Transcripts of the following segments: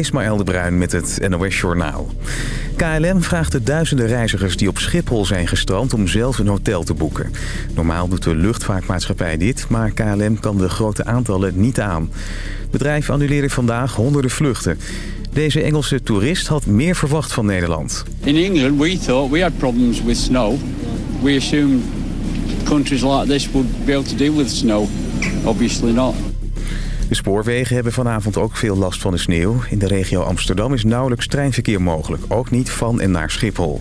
Ismaël de Bruin met het NOS Journaal. KLM vraagt de duizenden reizigers die op Schiphol zijn gestrand om zelf een hotel te boeken. Normaal doet de luchtvaartmaatschappij dit, maar KLM kan de grote aantallen niet aan. Het bedrijf annuleerde vandaag honderden vluchten. Deze Engelse toerist had meer verwacht van Nederland. In England we thought we had problems with snow. We assumed countries like this would be able to deal with snow. Obviously not. De spoorwegen hebben vanavond ook veel last van de sneeuw. In de regio Amsterdam is nauwelijks treinverkeer mogelijk. Ook niet van en naar Schiphol.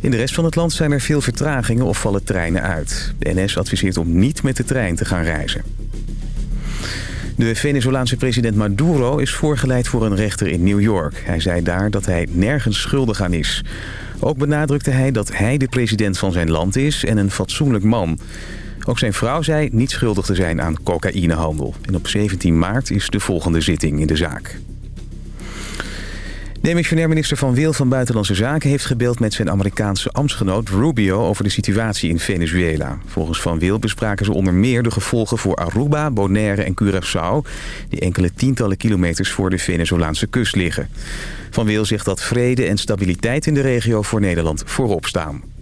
In de rest van het land zijn er veel vertragingen of vallen treinen uit. De NS adviseert om niet met de trein te gaan reizen. De Venezolaanse president Maduro is voorgeleid voor een rechter in New York. Hij zei daar dat hij nergens schuldig aan is. Ook benadrukte hij dat hij de president van zijn land is en een fatsoenlijk man. Ook zijn vrouw zei niet schuldig te zijn aan cocaïnehandel. En op 17 maart is de volgende zitting in de zaak. Demissionair minister Van Wil van Buitenlandse Zaken heeft gebeld met zijn Amerikaanse ambtsgenoot Rubio over de situatie in Venezuela. Volgens Van Wil bespraken ze onder meer de gevolgen voor Aruba, Bonaire en Curaçao, die enkele tientallen kilometers voor de Venezolaanse kust liggen. Van Wil zegt dat vrede en stabiliteit in de regio voor Nederland voorop staan.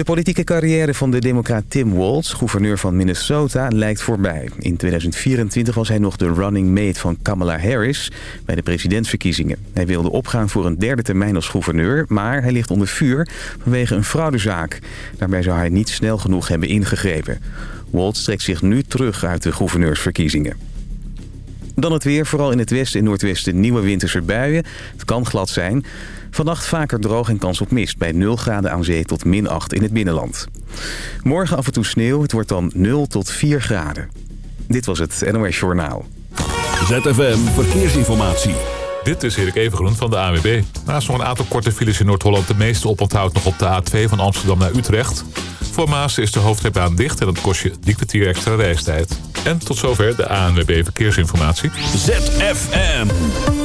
De politieke carrière van de democraat Tim Walz, gouverneur van Minnesota, lijkt voorbij. In 2024 was hij nog de running mate van Kamala Harris bij de presidentsverkiezingen. Hij wilde opgaan voor een derde termijn als gouverneur, maar hij ligt onder vuur vanwege een fraudezaak. Daarbij zou hij niet snel genoeg hebben ingegrepen. Walz trekt zich nu terug uit de gouverneursverkiezingen. Dan het weer, vooral in het westen en noordwesten nieuwe winterse buien. Het kan glad zijn. Vannacht vaker droog en kans op mist bij 0 graden aan zee tot min 8 in het binnenland. Morgen af en toe sneeuw, het wordt dan 0 tot 4 graden. Dit was het NOS Journaal. ZFM Verkeersinformatie. Dit is Erik Evengroen van de AWB. Naast nog een aantal korte files in Noord-Holland... de meeste oponthoud nog op de A2 van Amsterdam naar Utrecht. Voor Maas is de hoofdrijbaan dicht en dat kost je die kwartier extra reistijd. En tot zover de ANWB Verkeersinformatie. ZFM.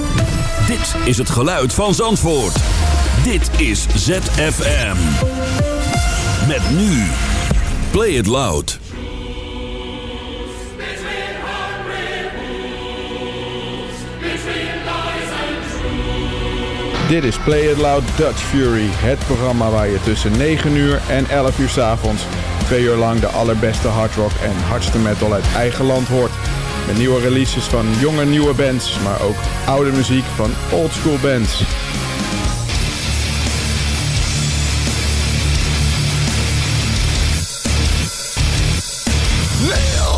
Dit is het geluid van Zandvoort. Dit is ZFM. Met nu. Play it loud. Dit is Play It Loud Dutch Fury, het programma waar je tussen 9 uur en 11 uur s avonds twee uur lang de allerbeste hardrock en hardste metal uit eigen land hoort. Met nieuwe releases van jonge nieuwe bands, maar ook oude muziek van oldschool bands.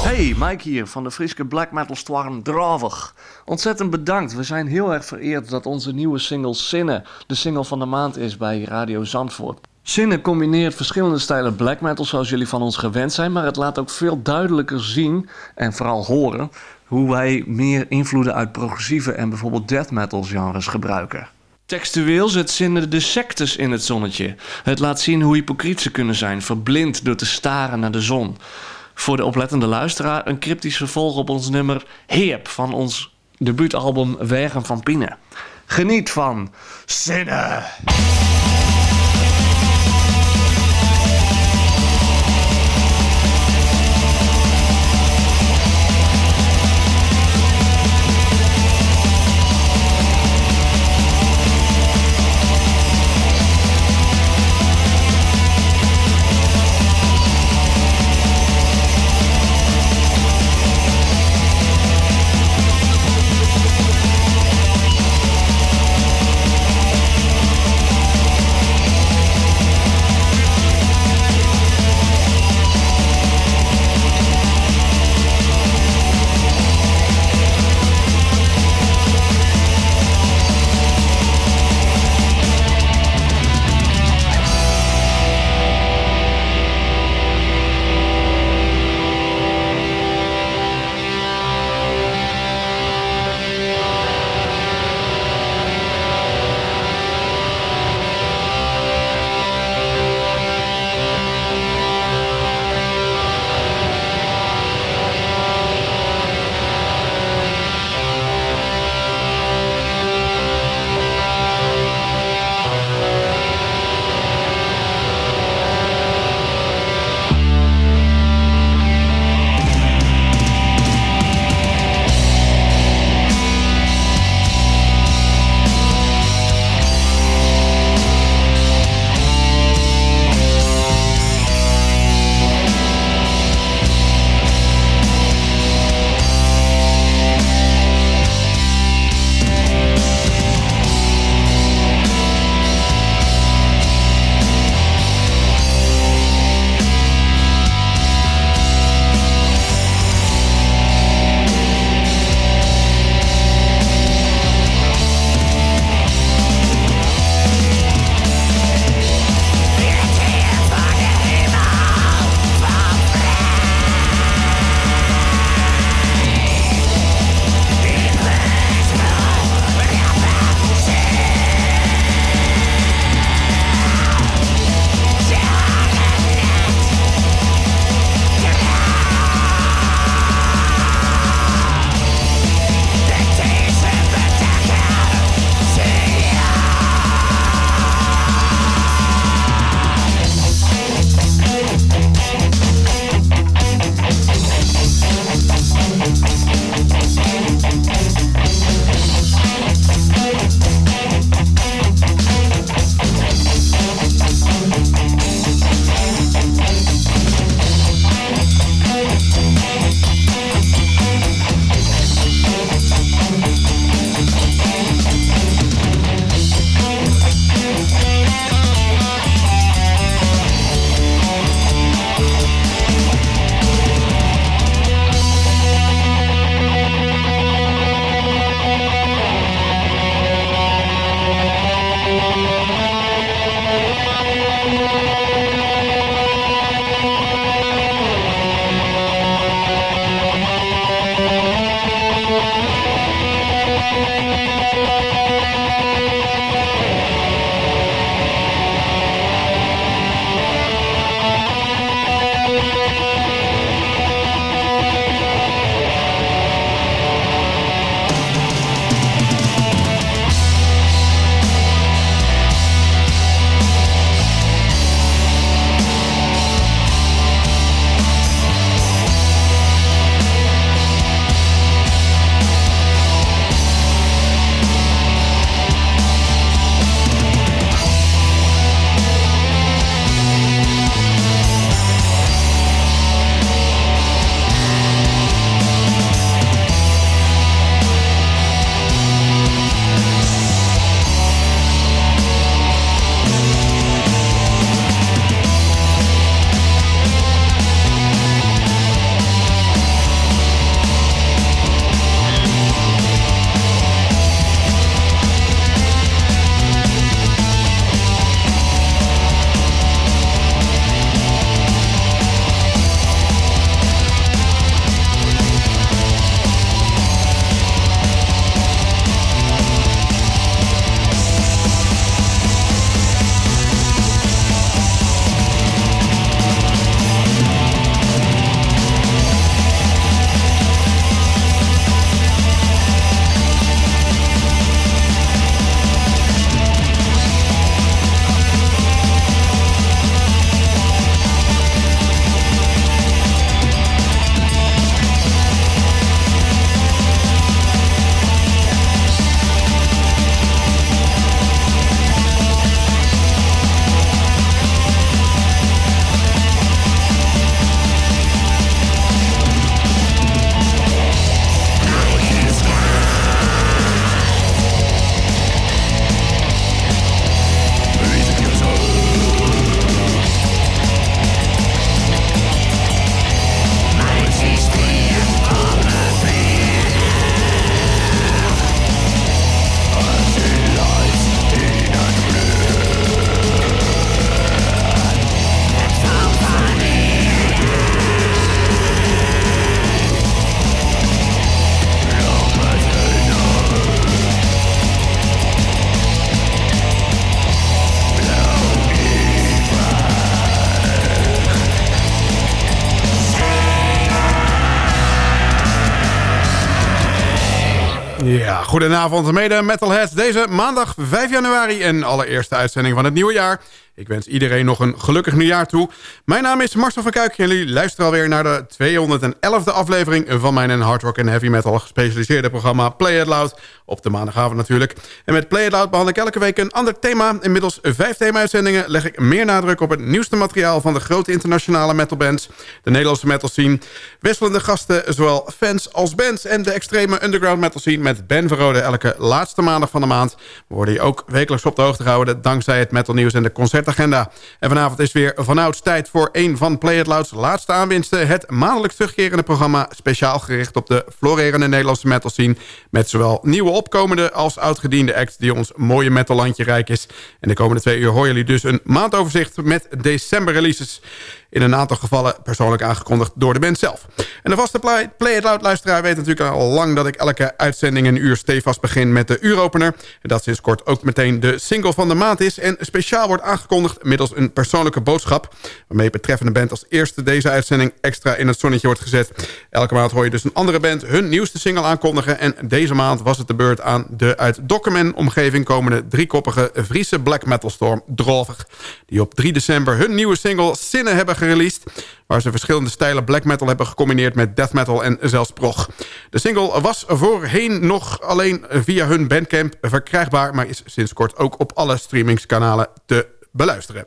Hey, Mike hier van de Friske Black Metal Storm Dravig. Ontzettend bedankt. We zijn heel erg vereerd dat onze nieuwe single Zinnen de single van de maand is bij Radio Zandvoort. Zinnen combineert verschillende stijlen black metal zoals jullie van ons gewend zijn, maar het laat ook veel duidelijker zien en vooral horen hoe wij meer invloeden uit progressieve en bijvoorbeeld death metal genres gebruiken. Textueel zet zinnen de sectes in het zonnetje. Het laat zien hoe hypocriet ze kunnen zijn, verblind door te staren naar de zon. Voor de oplettende luisteraar een cryptisch vervolg op ons nummer Heep van ons debuutalbum Wegen van Pine. Geniet van Zinnen! Goedenavond mede metalheads. Deze maandag 5 januari en allereerste uitzending van het nieuwe jaar. Ik wens iedereen nog een gelukkig nieuwjaar toe. Mijn naam is Marcel van Kuik en jullie luisteren alweer naar de 211e aflevering van mijn hard rock en heavy metal gespecialiseerde programma Play It Loud. Op de maandagavond natuurlijk. En met Play It Loud behandel ik elke week een ander thema. Inmiddels vijf thema-uitzendingen leg ik meer nadruk op het nieuwste materiaal van de grote internationale metalbands, de Nederlandse metal scene, wisselende gasten, zowel fans als bands en de extreme underground metal scene met Ben Verrode elke laatste maandag van de maand. We worden je ook wekelijks op de hoogte gehouden dankzij het metal nieuws en de concert Agenda. En vanavond is weer vanouds tijd voor een van Play It Loud's laatste aanwinsten. Het maandelijks terugkerende programma speciaal gericht op de florerende Nederlandse metal scene. Met zowel nieuwe opkomende als oudgediende act die ons mooie metallandje rijk is. En de komende twee uur horen jullie dus een maandoverzicht met december releases in een aantal gevallen persoonlijk aangekondigd door de band zelf. En de vaste Play, play It Loud luisteraar weet natuurlijk al lang... dat ik elke uitzending een uur stevast begin met de uuropener. En dat sinds kort ook meteen de single van de maand is... en speciaal wordt aangekondigd middels een persoonlijke boodschap... waarmee betreffende band als eerste deze uitzending extra in het zonnetje wordt gezet. Elke maand hoor je dus een andere band hun nieuwste single aankondigen... en deze maand was het de beurt aan de uit Document-omgeving komende driekoppige Friese black metal storm Drovig... die op 3 december hun nieuwe single Zinnen hebben gereleased... waar ze verschillende stijlen black metal hebben gecombineerd met death metal en zelfs prog. De single was voorheen nog alleen via hun bandcamp verkrijgbaar... maar is sinds kort ook op alle streamingskanalen te beluisteren.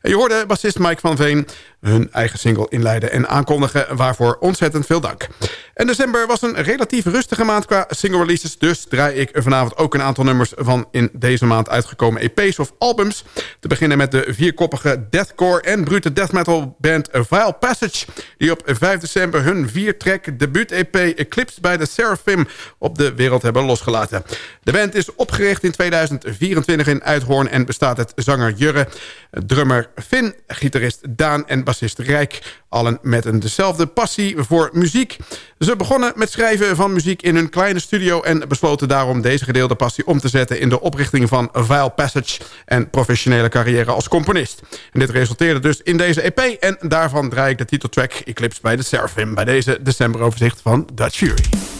En je hoorde bassist Mike van Veen hun eigen single inleiden en aankondigen... waarvoor ontzettend veel dank. En december was een relatief rustige maand qua single releases... dus draai ik vanavond ook een aantal nummers van in deze maand uitgekomen EP's of albums. Te beginnen met de vierkoppige deathcore en brute death metal band Vile Passage... die op 5 december hun vier-track debuut-EP Eclipse bij de Seraphim op de wereld hebben losgelaten. De band is opgericht in 2024 in Uithoorn en bestaat uit zanger Jurre, drummer Finn, gitarist Daan en bassist Rijk. Allen met een dezelfde passie voor muziek. Ze begonnen met schrijven van muziek in hun kleine studio... en besloten daarom deze gedeelde passie om te zetten... in de oprichting van Vile Passage en professionele carrière als componist. En dit resulteerde dus in deze EP... en daarvan draai ik de titeltrack Eclipse bij de Seraphim... bij deze decemberoverzicht van Dutch Fury.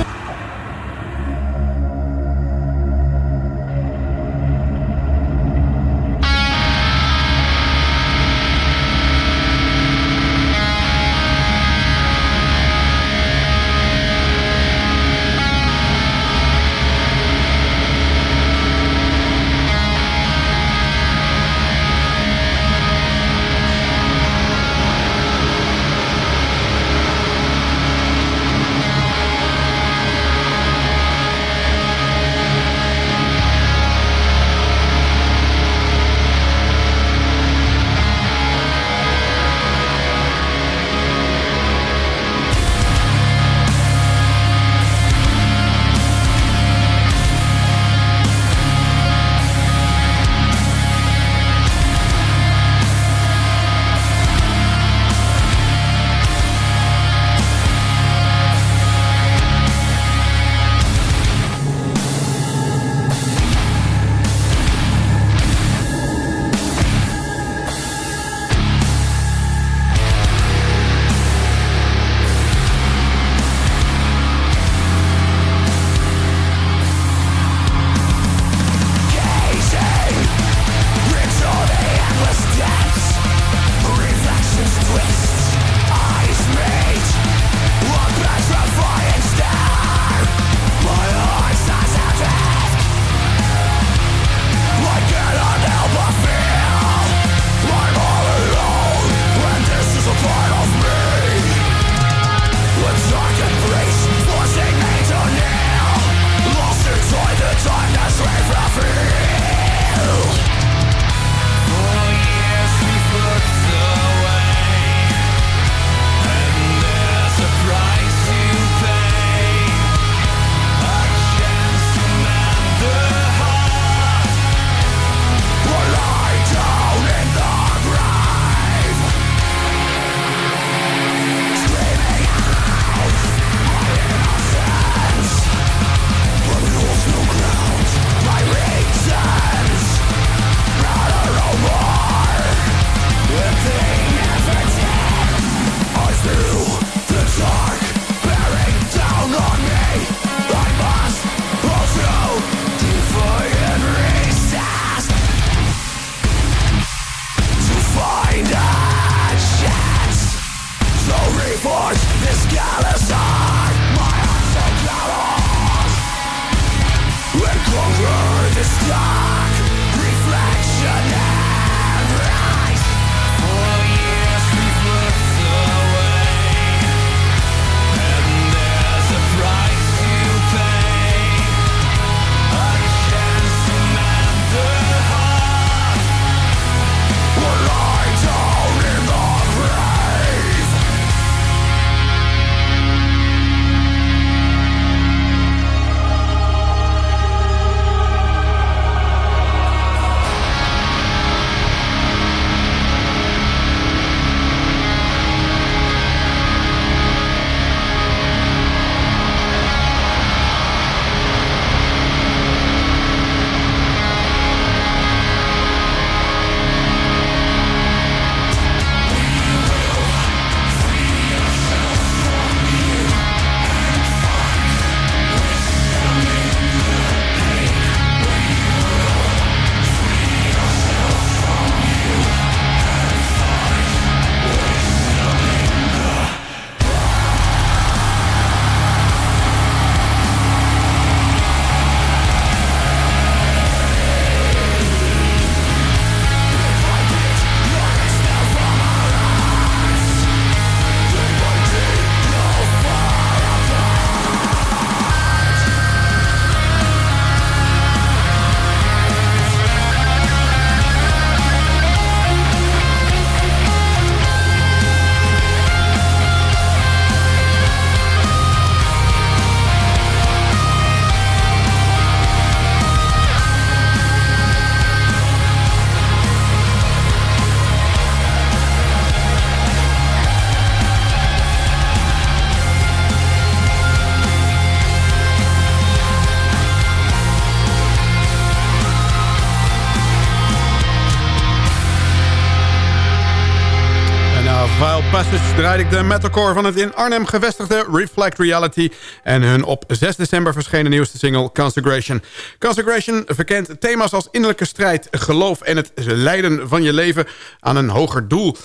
Draaide ik de metalcore van het in Arnhem gevestigde Reflect Reality en hun op 6 december verschenen nieuwste single Consecration. Consecration verkent thema's als innerlijke strijd, geloof en het leiden van je leven aan een hoger doel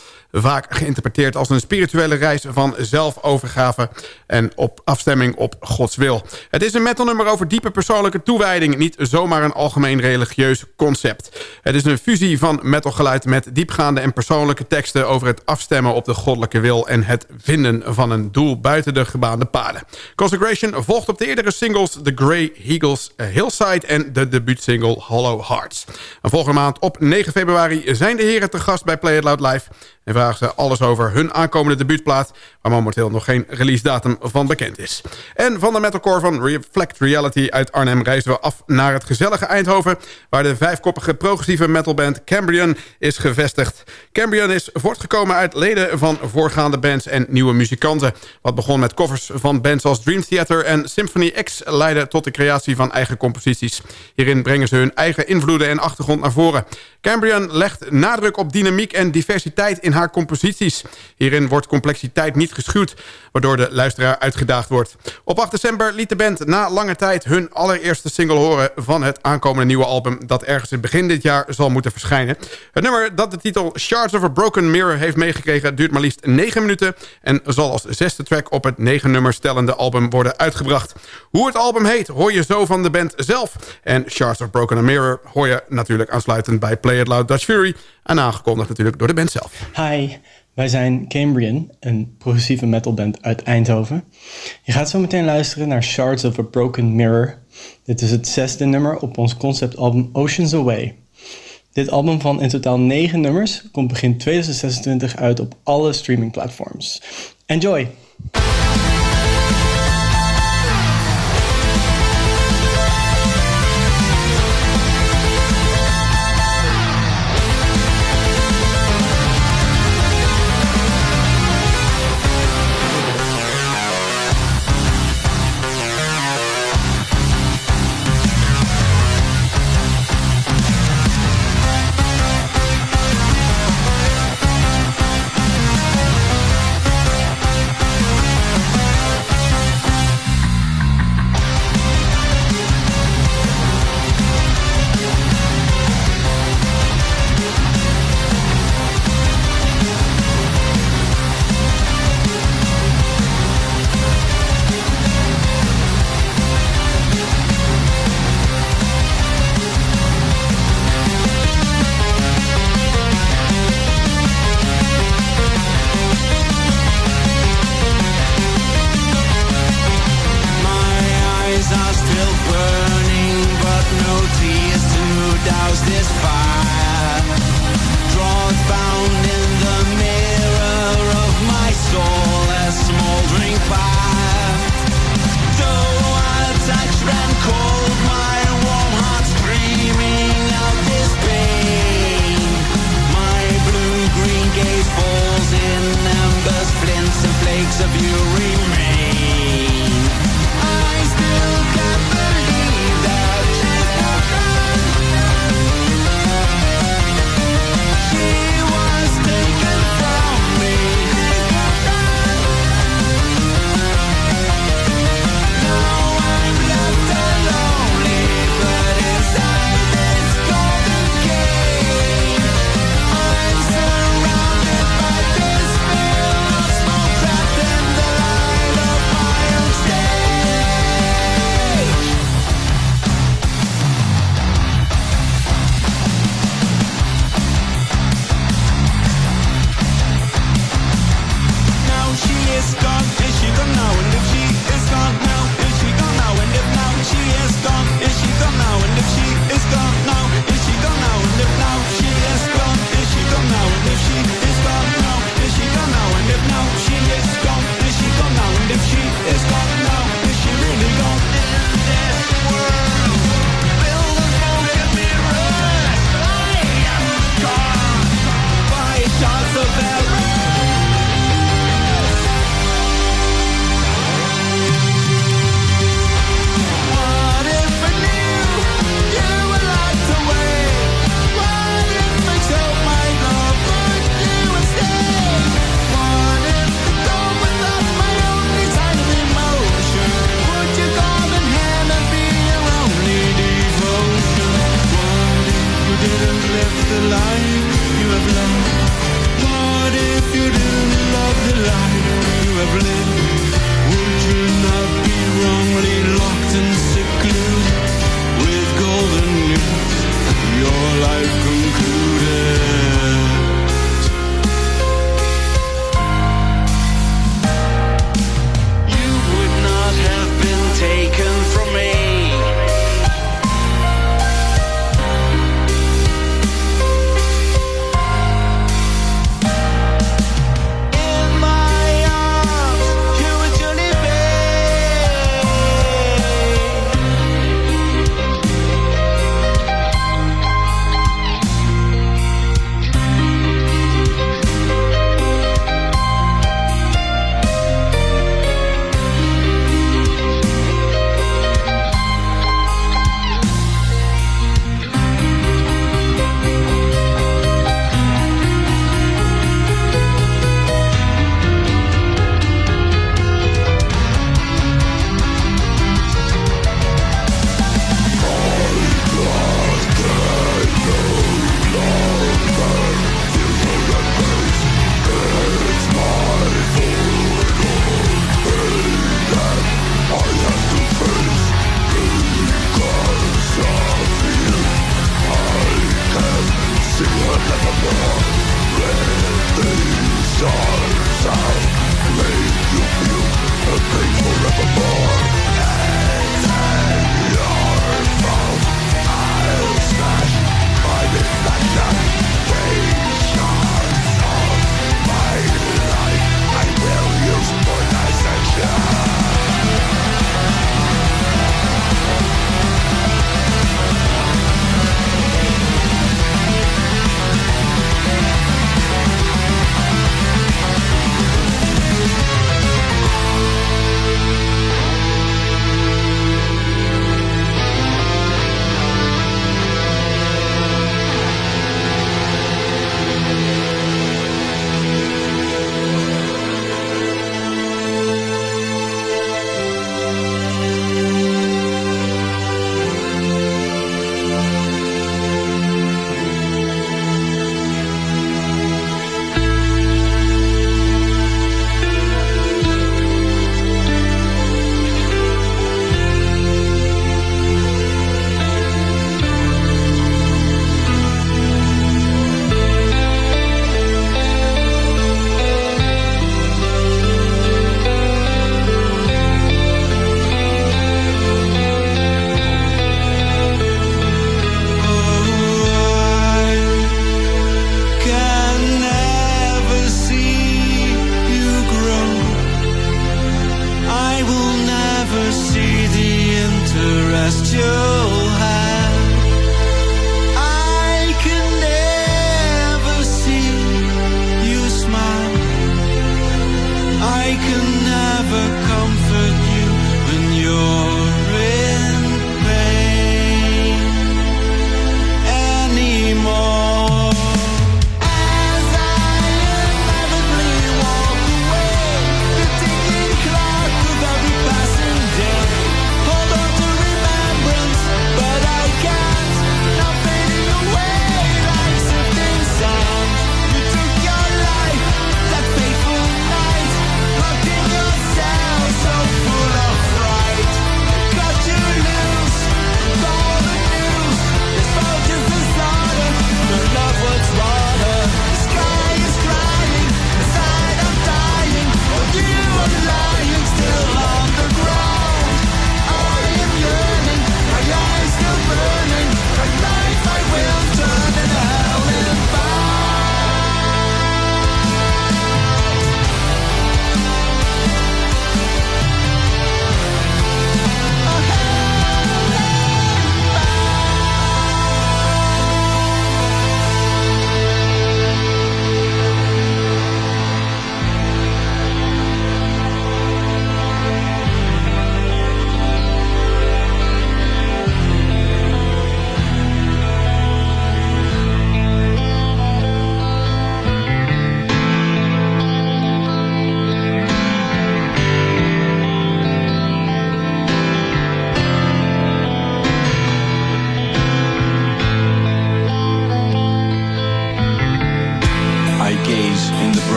vaak geïnterpreteerd als een spirituele reis van zelfovergave en op afstemming op Gods wil. Het is een metalnummer over diepe persoonlijke toewijding, niet zomaar een algemeen religieus concept. Het is een fusie van metalgeluid met diepgaande en persoonlijke teksten over het afstemmen op de goddelijke wil en het vinden van een doel buiten de gebaande paden. Consecration volgt op de eerdere singles The Grey Eagles Hillside en de debuutsingle Hollow Hearts. volgende maand op 9 februari zijn de heren te gast bij Play It Loud Live en ze alles over hun aankomende debuutplaat... waar momenteel nog geen release datum van bekend is. En van de metalcore van Reflect Reality uit Arnhem... reizen we af naar het gezellige Eindhoven... waar de vijfkoppige progressieve metalband Cambrian is gevestigd. Cambrian is voortgekomen uit leden van voorgaande bands en nieuwe muzikanten. Wat begon met covers van bands als Dream Theater en Symphony X... leidde tot de creatie van eigen composities. Hierin brengen ze hun eigen invloeden en achtergrond naar voren. Cambrian legt nadruk op dynamiek en diversiteit in haar composities. Hierin wordt complexiteit niet geschuwd, waardoor de luisteraar uitgedaagd wordt. Op 8 december liet de band na lange tijd hun allereerste single horen... van het aankomende nieuwe album dat ergens in begin dit jaar zal moeten verschijnen. Het nummer dat de titel Shards of a Broken Mirror heeft meegekregen... duurt maar liefst 9 minuten en zal als zesde track op het 9 nummer stellende album worden uitgebracht. Hoe het album heet hoor je zo van de band zelf. En Shards of Broken Mirror hoor je natuurlijk aansluitend bij Play It Loud Dutch Fury... en aangekondigd natuurlijk door de band zelf. Hi, wij zijn Cambrian, een progressieve metalband uit Eindhoven. Je gaat zo meteen luisteren naar Shards of a Broken Mirror. Dit is het zesde nummer op ons conceptalbum Oceans Away. Dit album van in totaal negen nummers komt begin 2026 uit op alle streamingplatforms. Enjoy!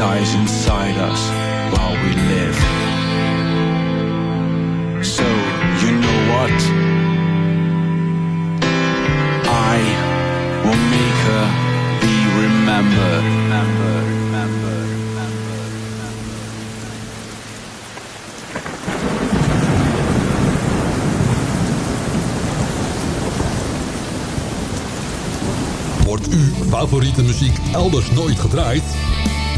Dies inside us while we live. So, you know what? I will make her be remembered. Remembered, remembered, remembered. Wordt uw favoriete muziek elders nooit gedraaid?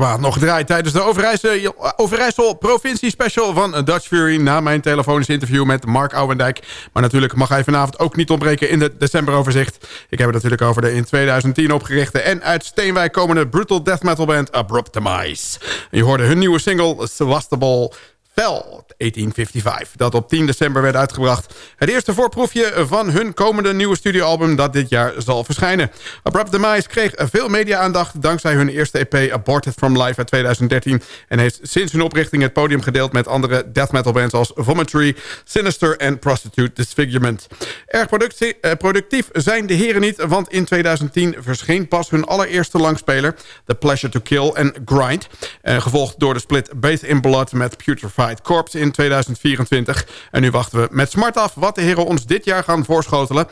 Nog gedraaid tijdens de Overijssel, Overijssel Provincie Special van Dutch Fury... na mijn telefonisch interview met Mark Ouwendijk. Maar natuurlijk mag hij vanavond ook niet ontbreken in de decemberoverzicht. Ik heb het natuurlijk over de in 2010 opgerichte en uit Steenwijk komende brutal death metal band Abrupt Demise. je hoorde hun nieuwe single Sevastopol 1855, dat op 10 december werd uitgebracht. Het eerste voorproefje van hun komende nieuwe studioalbum dat dit jaar zal verschijnen. Abrupt Demise kreeg veel media-aandacht dankzij hun eerste EP Aborted From Life uit 2013... en heeft sinds hun oprichting het podium gedeeld met andere death metal bands als Vomitory, Sinister en Prostitute Disfigurement. Erg eh, productief zijn de heren niet, want in 2010 verscheen pas hun allereerste langspeler... The Pleasure to Kill en Grind, eh, gevolgd door de split Bathe in Blood met Corps in 2024. En nu wachten we met smart af wat de heren ons dit jaar gaan voorschotelen.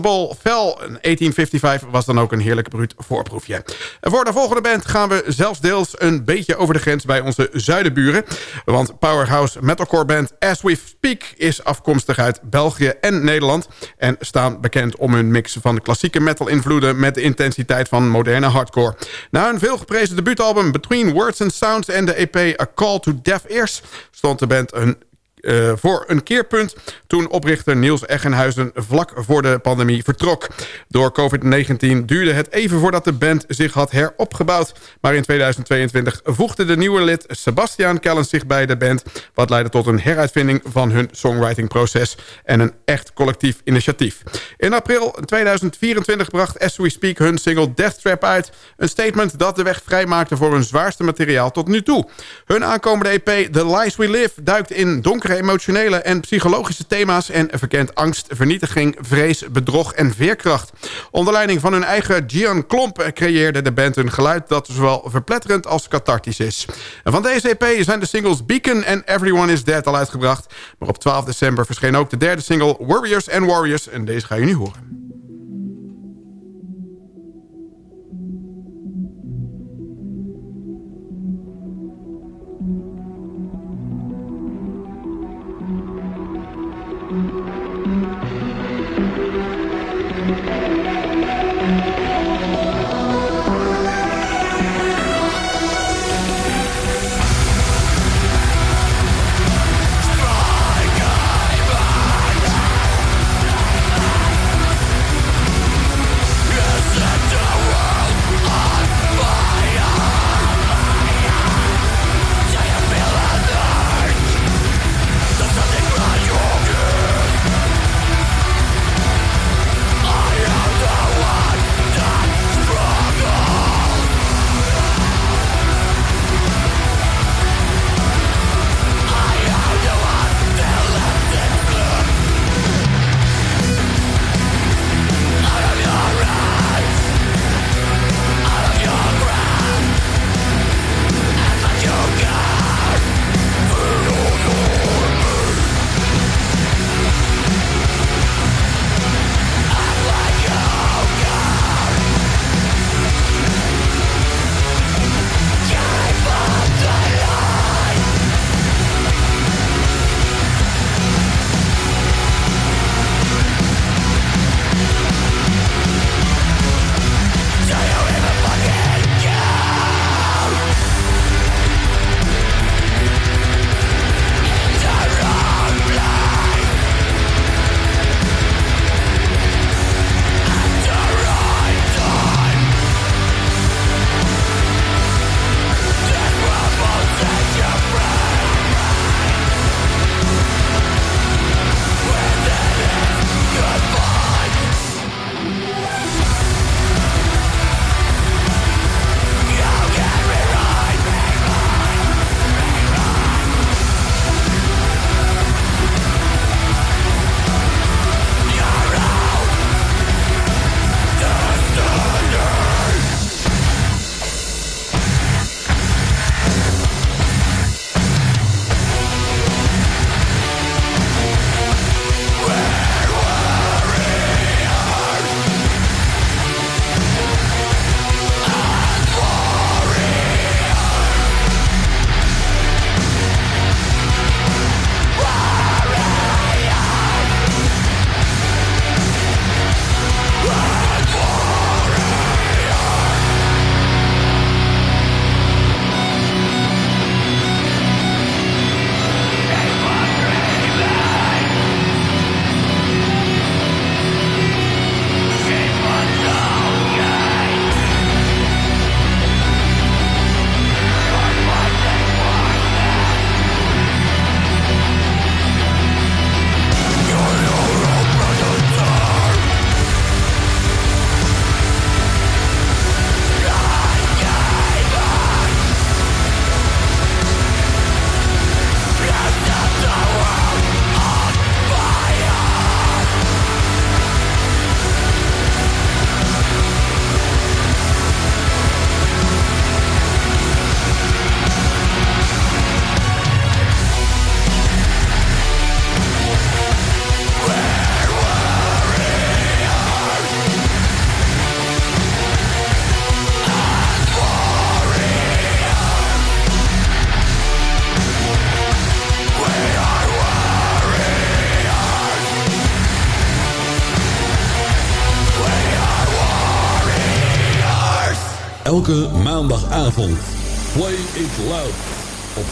Bol Fel 1855 was dan ook een heerlijk bruut voorproefje. En voor de volgende band gaan we zelfs deels een beetje over de grens bij onze zuidenburen. Want powerhouse metalcore band As We Speak is afkomstig uit België en Nederland. En staan bekend om hun mix van klassieke metal invloeden met de intensiteit van moderne hardcore. Na een veelgeprezen debuutalbum Between Words and Sounds en de EP A Call to Deaf Ears stond de band een uh, voor een keerpunt toen oprichter Niels Eggenhuizen vlak voor de pandemie vertrok. Door COVID-19 duurde het even voordat de band zich had heropgebouwd. Maar in 2022 voegde de nieuwe lid Sebastian Kellens zich bij de band... wat leidde tot een heruitvinding van hun songwritingproces... en een echt collectief initiatief. In april 2024 bracht As We Speak hun single Death Trap uit. Een statement dat de weg vrijmaakte voor hun zwaarste materiaal tot nu toe. Hun aankomende EP The Lies We Live duikt in donkere emotionele en psychologische thema's... en verkent angst, vernietiging, vrees, bedrog en veerkracht. Onder leiding van hun eigen Gian Klomp creëerde de band een geluid... dat zowel verpletterend als cathartisch is. Van deze EP zijn de singles Beacon en Everyone is Dead al uitgebracht. Maar op 12 december verscheen ook de derde single Warriors and Warriors... en deze ga je nu horen.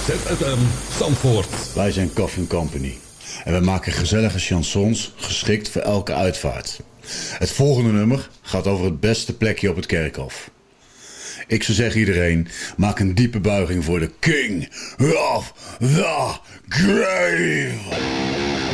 ZFM Zandvoort. Wij zijn Coffin Company. En we maken gezellige chansons geschikt voor elke uitvaart. Het volgende nummer gaat over het beste plekje op het kerkhof. Ik zou zeggen iedereen, maak een diepe buiging voor de King of the Grave.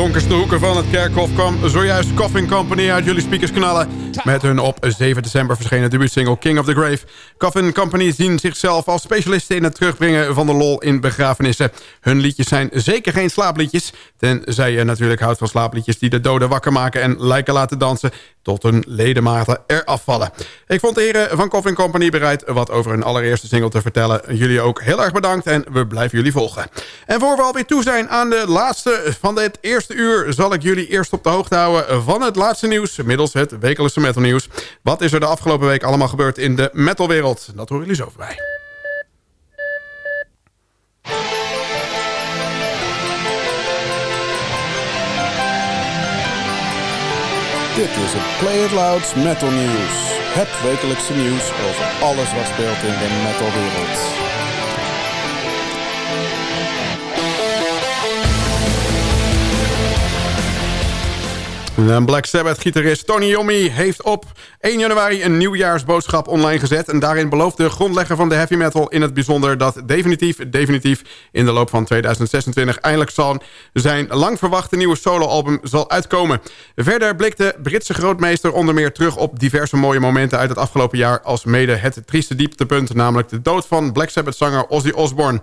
Donkerste hoeken van het kerkhof kwam zojuist Coffin Company uit jullie speakers knallen. Met hun op 7 december verschenen debuutsingle King of the Grave. Coffin Company zien zichzelf als specialisten in het terugbrengen van de lol in begrafenissen. Hun liedjes zijn zeker geen slaapliedjes. Tenzij je natuurlijk houdt van slaapliedjes die de doden wakker maken en lijken laten dansen tot hun ledematen eraf vallen. Ik vond de heren van Coffin Company bereid wat over hun allereerste single te vertellen. Jullie ook heel erg bedankt en we blijven jullie volgen. En voor we alweer toe zijn aan de laatste van dit eerste uur... zal ik jullie eerst op de hoogte houden van het laatste nieuws... middels het wekelijkse metalnieuws. Wat is er de afgelopen week allemaal gebeurd in de metalwereld? Dat horen jullie zo voorbij. Dit is het Play It Louds Metal News. Het wekelijkse nieuws over alles wat speelt in de metalwereld. Black Sabbath-gitarist Tony Iommi heeft op 1 januari een nieuwjaarsboodschap online gezet. En daarin belooft de grondlegger van de heavy metal in het bijzonder... dat definitief, definitief in de loop van 2026 eindelijk zal zijn lang verwachte nieuwe soloalbum zal uitkomen. Verder blikt de Britse grootmeester onder meer terug op diverse mooie momenten uit het afgelopen jaar... als mede het trieste dieptepunt, namelijk de dood van Black Sabbath-zanger Ozzy Osbourne.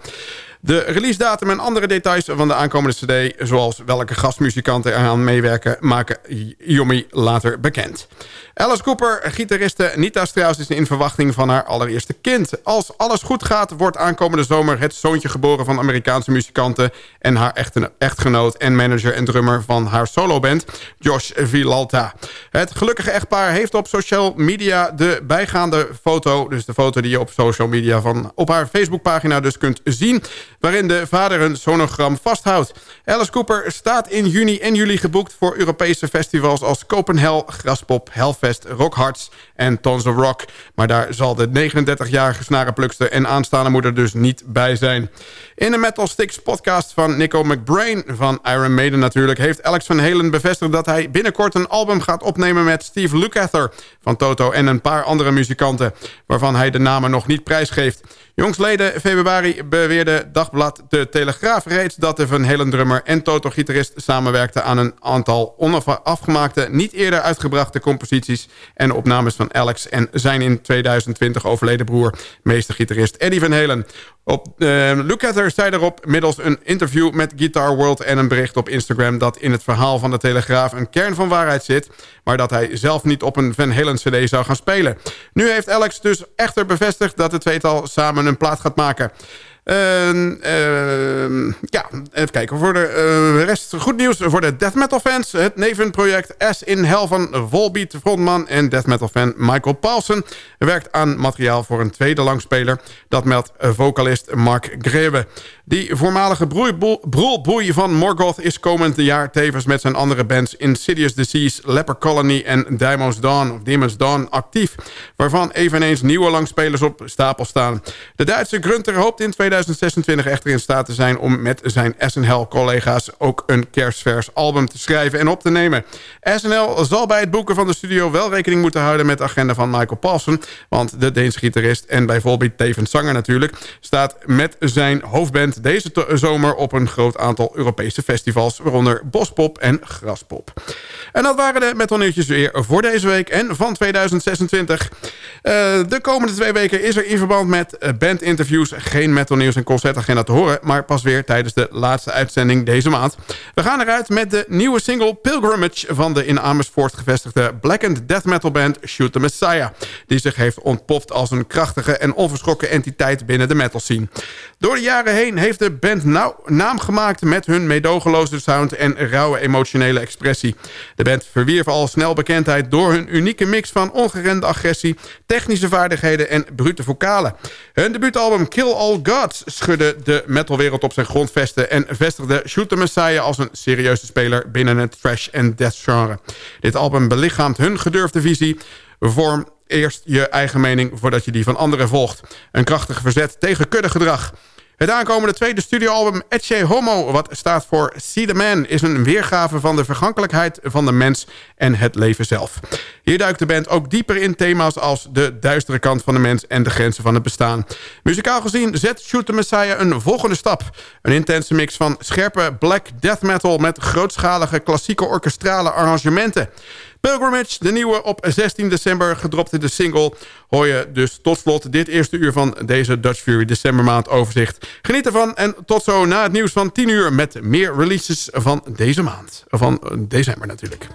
De release datum en andere details van de aankomende cd... zoals welke gastmuzikanten eraan meewerken... maken Yomi later bekend. Alice Cooper, gitariste Nita Strauss... is in verwachting van haar allereerste kind. Als alles goed gaat, wordt aankomende zomer... het zoontje geboren van Amerikaanse muzikanten... en haar echtgenoot en manager en drummer van haar soloband... Josh Villalta. Het gelukkige echtpaar heeft op social media de bijgaande foto... dus de foto die je op social media van op haar Facebookpagina dus kunt zien... waarin de vader een sonogram vasthoudt. Alice Cooper staat in juni en juli geboekt voor Europese festivals... als Copenhagen, Graspop, Hellfest, Rock Hearts en Tons of Rock. Maar daar zal de 39-jarige snarenplukster en aanstaande moeder dus niet bij zijn. In de Metal Sticks podcast van Nico McBrain van Iron Maiden natuurlijk... heeft Alex van Halen bevestigd dat hij binnenkort een album gaat opnemen... met Steve Lukather van Toto en een paar andere muzikanten... waarvan hij de namen nog niet prijsgeeft. Jongsleden februari beweerde Dagblad De Telegraaf reeds... dat de Van Halen drummer en Toto-gitarist samenwerkten... aan een aantal onafgemaakte, niet eerder uitgebrachte composities... en opnames van Alex en zijn in 2020 overleden broer... meestergitarist Eddie Van Halen. Op, uh, Lukather zei erop middels een interview met Guitar World... en een bericht op Instagram dat in het verhaal van de Telegraaf... een kern van waarheid zit, maar dat hij zelf niet op een Van Halen cd zou gaan spelen. Nu heeft Alex dus echter bevestigd dat de tweetal samen een plaat gaat maken. Uh, ja, even kijken. Voor de uh, rest goed nieuws voor de death metal fans. Het nevenproject S in Hell van Volbeat frontman en death metal fan Michael Paulsen... werkt aan materiaal voor een tweede langspeler. Dat meldt vocalist Mark Grebe. Die voormalige broelboei van Morgoth is komend jaar... tevens met zijn andere bands Insidious Disease, Leper Colony en Demon's Dawn, of Demon's Dawn actief. Waarvan eveneens nieuwe langspelers op stapel staan. De Duitse grunter hoopt in 2026 echter in staat te zijn... om met zijn SNL-collega's ook een kerstvers album te schrijven en op te nemen. SNL zal bij het boeken van de studio wel rekening moeten houden... met de agenda van Michael Paulsen. Want de Deense gitarist en bijvoorbeeld tevens zanger natuurlijk... staat met zijn hoofdband deze zomer op een groot aantal Europese festivals... waaronder Bospop en Graspop. En dat waren de metalnieuwtjes weer voor deze week en van 2026. Uh, de komende twee weken is er in verband met bandinterviews... geen metalnieuws en concertagenda te horen... maar pas weer tijdens de laatste uitzending deze maand. We gaan eruit met de nieuwe single Pilgrimage... van de in Amersfoort gevestigde blackened death metal band Shoot the Messiah... die zich heeft ontpopt als een krachtige en onverschrokken entiteit binnen de metal scene. Door de jaren heen heeft de band nou naam gemaakt met hun meedogenloze sound en rauwe emotionele expressie. De band verwierf al snel bekendheid door hun unieke mix van ongerende agressie, technische vaardigheden en brute vocalen. Hun debuutalbum Kill All Schudde de metalwereld op zijn grondvesten en vestigde Shoot the Messiah als een serieuze speler binnen het trash en death genre. Dit album belichaamt hun gedurfde visie, vorm eerst je eigen mening voordat je die van anderen volgt. Een krachtig verzet tegen kuddegedrag. Het aankomende tweede studioalbum Etche Homo, wat staat voor See the Man... is een weergave van de vergankelijkheid van de mens en het leven zelf. Hier duikt de band ook dieper in thema's als de duistere kant van de mens... en de grenzen van het bestaan. Muzikaal gezien zet Shoot the Messiah een volgende stap. Een intense mix van scherpe black death metal... met grootschalige klassieke orkestrale arrangementen. Pilgrimage, de nieuwe op 16 december gedropte de single... hoor je dus tot slot dit eerste uur van deze Dutch Fury decembermaand overzicht. Geniet ervan en tot zo na het nieuws van 10 uur... met meer releases van deze maand. Van december natuurlijk.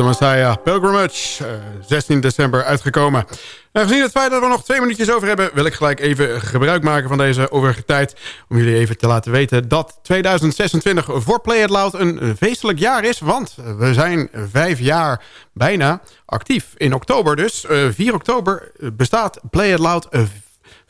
The Pilgrimage, uh, 16 december uitgekomen. En gezien het feit dat we nog twee minuutjes over hebben... wil ik gelijk even gebruik maken van deze overige tijd... om jullie even te laten weten dat 2026 voor Play It Loud een feestelijk jaar is. Want we zijn vijf jaar bijna actief. In oktober dus, uh, 4 oktober, bestaat Play It Loud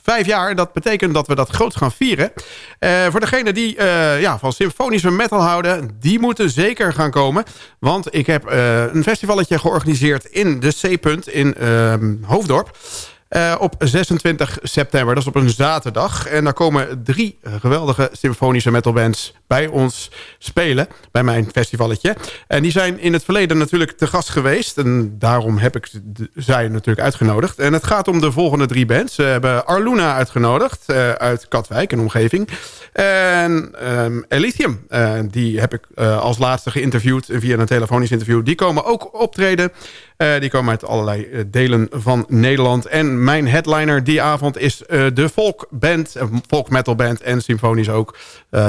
vijf jaar. Dat betekent dat we dat groot gaan vieren. Uh, voor degenen die uh, ja, van symfonische metal houden... die moeten zeker gaan komen. Want ik heb uh, een festivalletje georganiseerd in de C-punt in ehm, Hoofddorp. Uh, op 26 september. Dat is op een zaterdag. En daar komen drie geweldige symfonische metalbands bij ons spelen. Bij mijn festivalletje. En die zijn in het verleden natuurlijk te gast geweest. En daarom heb ik zij natuurlijk uitgenodigd. En het gaat om de volgende drie bands. We hebben Arluna uitgenodigd. Uh, uit Katwijk en omgeving. En um, die heb ik als laatste geïnterviewd. Via een telefonisch interview. Die komen ook optreden. Die komen uit allerlei delen van Nederland. En mijn headliner die avond is uh, de folkband, folk metal band en symfonisch ook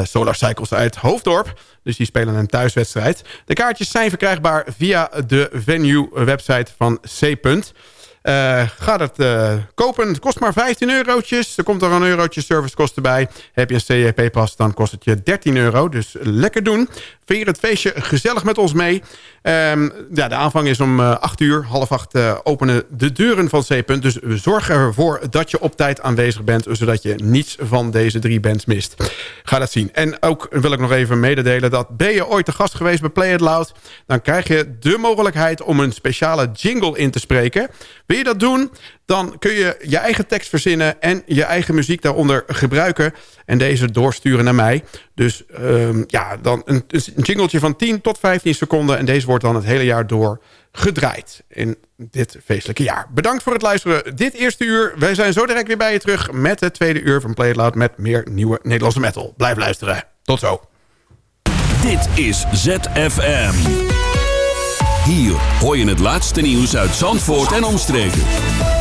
Solar Cycles uit Hoofddorp. Dus die spelen een thuiswedstrijd. De kaartjes zijn verkrijgbaar via de venue website van C. Uh, ga dat kopen. Het kost maar 15 eurotjes. Er komt er een eurotje servicekosten bij. Heb je een CEP-pas, dan kost het je 13 euro. Dus lekker doen. Vier het feestje gezellig met ons mee. Um, ja, de aanvang is om uh, 8 uur. Half 8 openen de deuren van C. Dus zorg ervoor dat je op tijd aanwezig bent. Zodat je niets van deze drie bands mist. Ga dat zien. En ook wil ik nog even mededelen dat ben je ooit te gast geweest bij Play It Loud. Dan krijg je de mogelijkheid om een speciale jingle in te spreken. Wil je dat doen? Dan kun je je eigen tekst verzinnen en je eigen muziek daaronder gebruiken. En deze doorsturen naar mij. Dus um, ja, dan een, een jingletje van 10 tot 15 seconden. En deze wordt dan het hele jaar door gedraaid in dit feestelijke jaar. Bedankt voor het luisteren dit eerste uur. Wij zijn zo direct weer bij je terug met het tweede uur van Play Loud... met meer nieuwe Nederlandse metal. Blijf luisteren. Tot zo. Dit is ZFM. Hier hoor je het laatste nieuws uit Zandvoort en omstreken.